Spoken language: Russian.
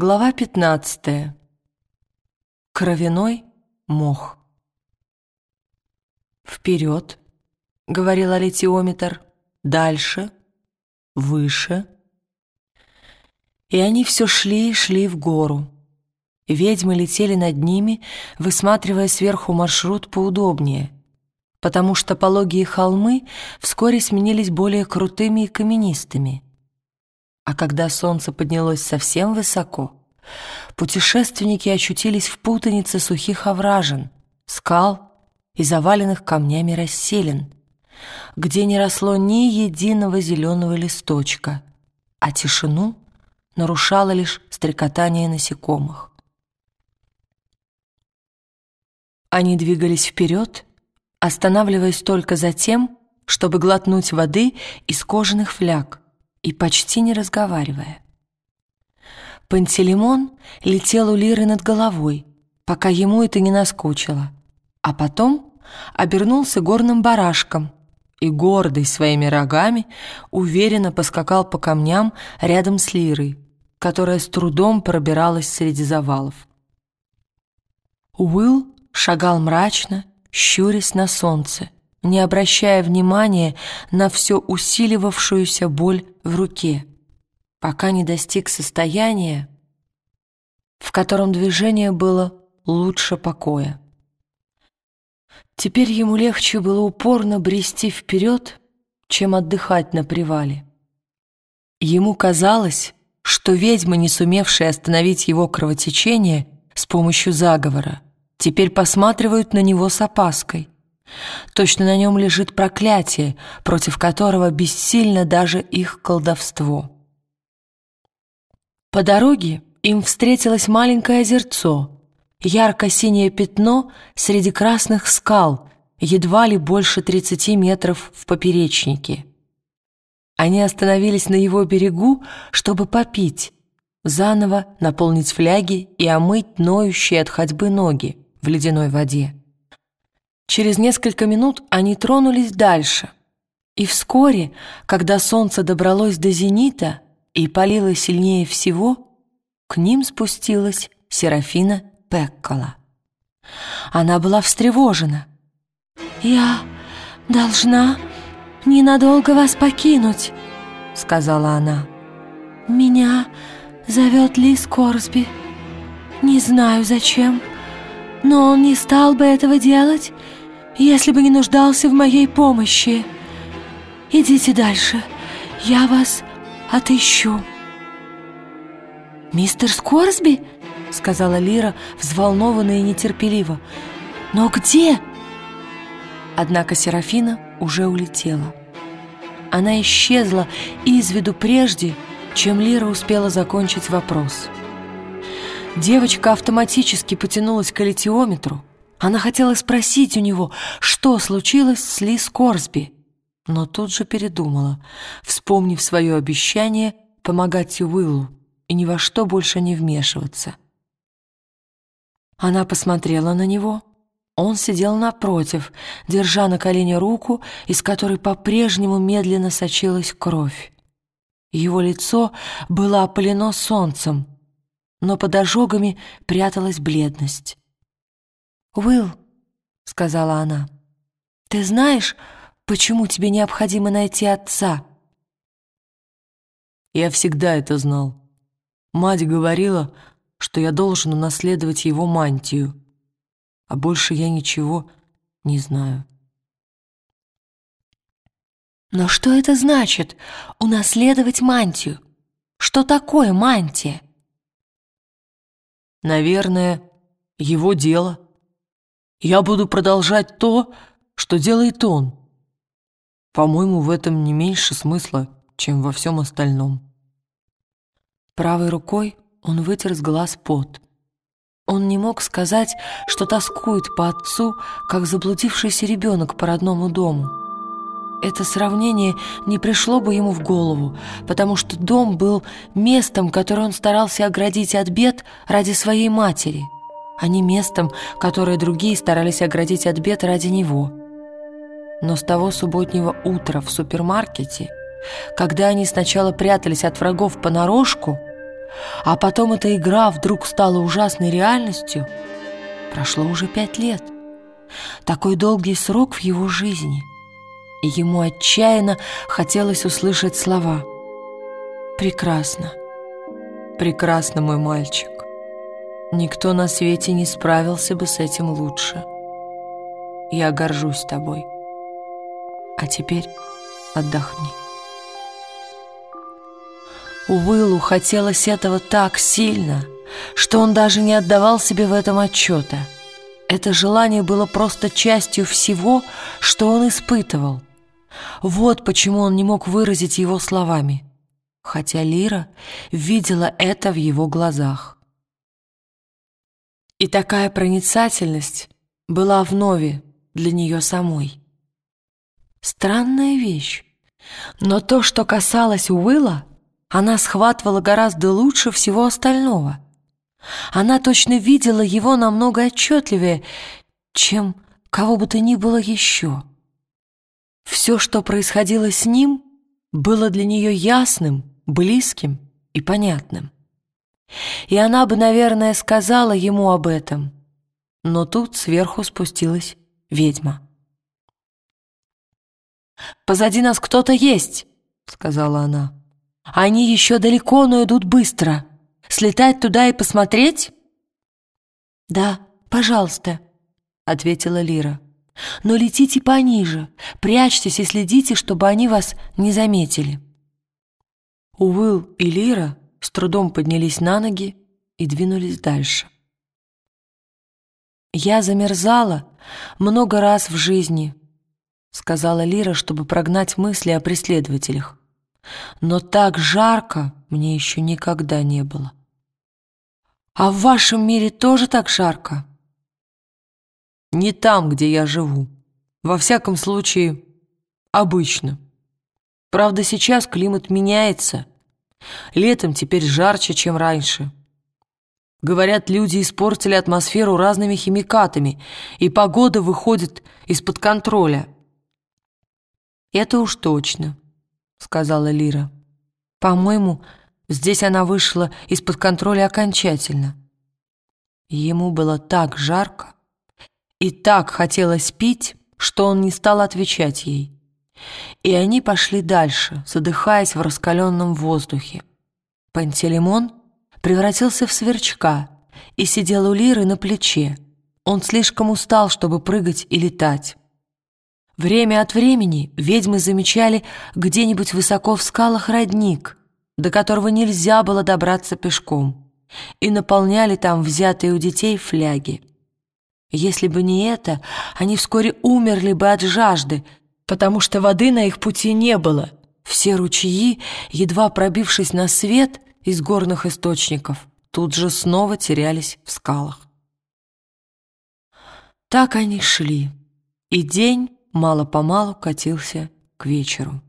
Глава 15. Кровяной мох. «Вперед», — говорил аллитиометр, — «дальше, выше». И они все шли и шли в гору. Ведьмы летели над ними, высматривая сверху маршрут поудобнее, потому что пологие холмы вскоре сменились более крутыми и каменистыми — а когда солнце поднялось совсем высоко, путешественники очутились в путанице сухих овражин, скал и заваленных камнями расселин, где не росло ни единого зеленого листочка, а тишину нарушало лишь стрекотание насекомых. Они двигались вперед, останавливаясь только за тем, чтобы глотнуть воды из кожаных фляг — и почти не разговаривая. Пантелеймон летел у Лиры над головой, пока ему это не наскучило, а потом обернулся горным барашком и, гордый своими рогами, уверенно поскакал по камням рядом с Лирой, которая с трудом пробиралась среди завалов. Уилл шагал мрачно, щурясь на солнце, не обращая внимания на все усиливавшуюся боль в руке, пока не достиг состояния, в котором движение было лучше покоя. Теперь ему легче было упорно брести вперед, чем отдыхать на привале. Ему казалось, что ведьмы, не сумевшие остановить его кровотечение с помощью заговора, теперь посматривают на него с опаской — Точно на нем лежит проклятие, против которого бессильно даже их колдовство. По дороге им встретилось маленькое озерцо, ярко-синее пятно среди красных скал, едва ли больше 30 метров в поперечнике. Они остановились на его берегу, чтобы попить, заново наполнить фляги и омыть ноющие от ходьбы ноги в ледяной воде. Через несколько минут они тронулись дальше. И вскоре, когда солнце добралось до зенита и палило сильнее всего, к ним спустилась Серафина Пеккола. Она была встревожена. «Я должна ненадолго вас покинуть», — сказала она. «Меня зовет Лис Корсби. Не знаю зачем, но он не стал бы этого делать, если бы не нуждался в моей помощи. Идите дальше, я вас отыщу». «Мистер Скорсби?» — сказала Лира, взволнованно и нетерпеливо. «Но где?» Однако Серафина уже улетела. Она исчезла из виду прежде, чем Лира успела закончить вопрос. Девочка автоматически потянулась к аллитиометру, она хотела спросить у него, что случилось с Лиз Корсби, но тут же передумала, вспомнив свое обещание помогать Уиллу и ни во что больше не вмешиваться. Она посмотрела на него. Он сидел напротив, держа на колене руку, из которой по-прежнему медленно сочилась кровь. Его лицо было опалено солнцем, но под ожогами пряталась бледность. «Уилл», — сказала она, — «ты знаешь, почему тебе необходимо найти отца?» Я всегда это знал. Мать говорила, что я должен унаследовать его мантию, а больше я ничего не знаю. Но что это значит — унаследовать мантию? Что такое мантия? Наверное, его дело — я буду продолжать то, что делает он. По-моему, в этом не меньше смысла, чем во всем остальном. Правой рукой он вытер с глаз пот. Он не мог сказать, что тоскует по отцу, как заблудившийся ребенок по родному дому. Это сравнение не пришло бы ему в голову, потому что дом был местом, которое он старался оградить от бед ради своей матери — а не местом, которое другие старались оградить от бед ради него. Но с того субботнего утра в супермаркете, когда они сначала прятались от врагов понарошку, а потом эта игра вдруг стала ужасной реальностью, прошло уже пять лет. Такой долгий срок в его жизни. И ему отчаянно хотелось услышать слова «Прекрасно, прекрасно, мой мальчик. Никто на свете не справился бы с этим лучше. Я горжусь тобой. А теперь отдохни». Уиллу хотелось этого так сильно, что он даже не отдавал себе в этом отчета. Это желание было просто частью всего, что он испытывал. Вот почему он не мог выразить его словами, хотя Лира видела это в его глазах. И такая проницательность была вновь для нее самой. Странная вещь, но то, что касалось Уилла, она схватывала гораздо лучше всего остального. Она точно видела его намного отчетливее, чем кого бы то ни было еще. Все, что происходило с ним, было для нее ясным, близким и понятным. И она бы, наверное, сказала ему об этом, но тут сверху спустилась ведьма. «Позади нас кто-то есть», — сказала она. Они еще далеко, но идут быстро. Слетать туда и посмотреть?» «Да, пожалуйста», — ответила Лира. «Но летите пониже, прячьтесь и следите, чтобы они вас не заметили». Уилл и Лира с трудом поднялись на ноги и двинулись дальше. «Я замерзала много раз в жизни», — сказала Лира, чтобы прогнать мысли о преследователях но так жарко мне еще никогда не было. А в вашем мире тоже так жарко? Не там, где я живу. Во всяком случае, обычно. Правда, сейчас климат меняется. Летом теперь жарче, чем раньше. Говорят, люди испортили атмосферу разными химикатами, и погода выходит из-под контроля. Это уж точно. — сказала Лира. «По-моему, здесь она вышла из-под контроля окончательно». Ему было так жарко и так хотелось пить, что он не стал отвечать ей. И они пошли дальше, задыхаясь в раскаленном воздухе. Пантелеймон превратился в сверчка и сидел у Лиры на плече. Он слишком устал, чтобы прыгать и летать. Время от времени ведьмы замечали где-нибудь высоко в скалах родник, до которого нельзя было добраться пешком, и наполняли там взятые у детей фляги. Если бы не это, они вскоре умерли бы от жажды, потому что воды на их пути не было. Все ручьи, едва пробившись на свет из горных источников, тут же снова терялись в скалах. Так они шли, и день мало-помалу катился к вечеру.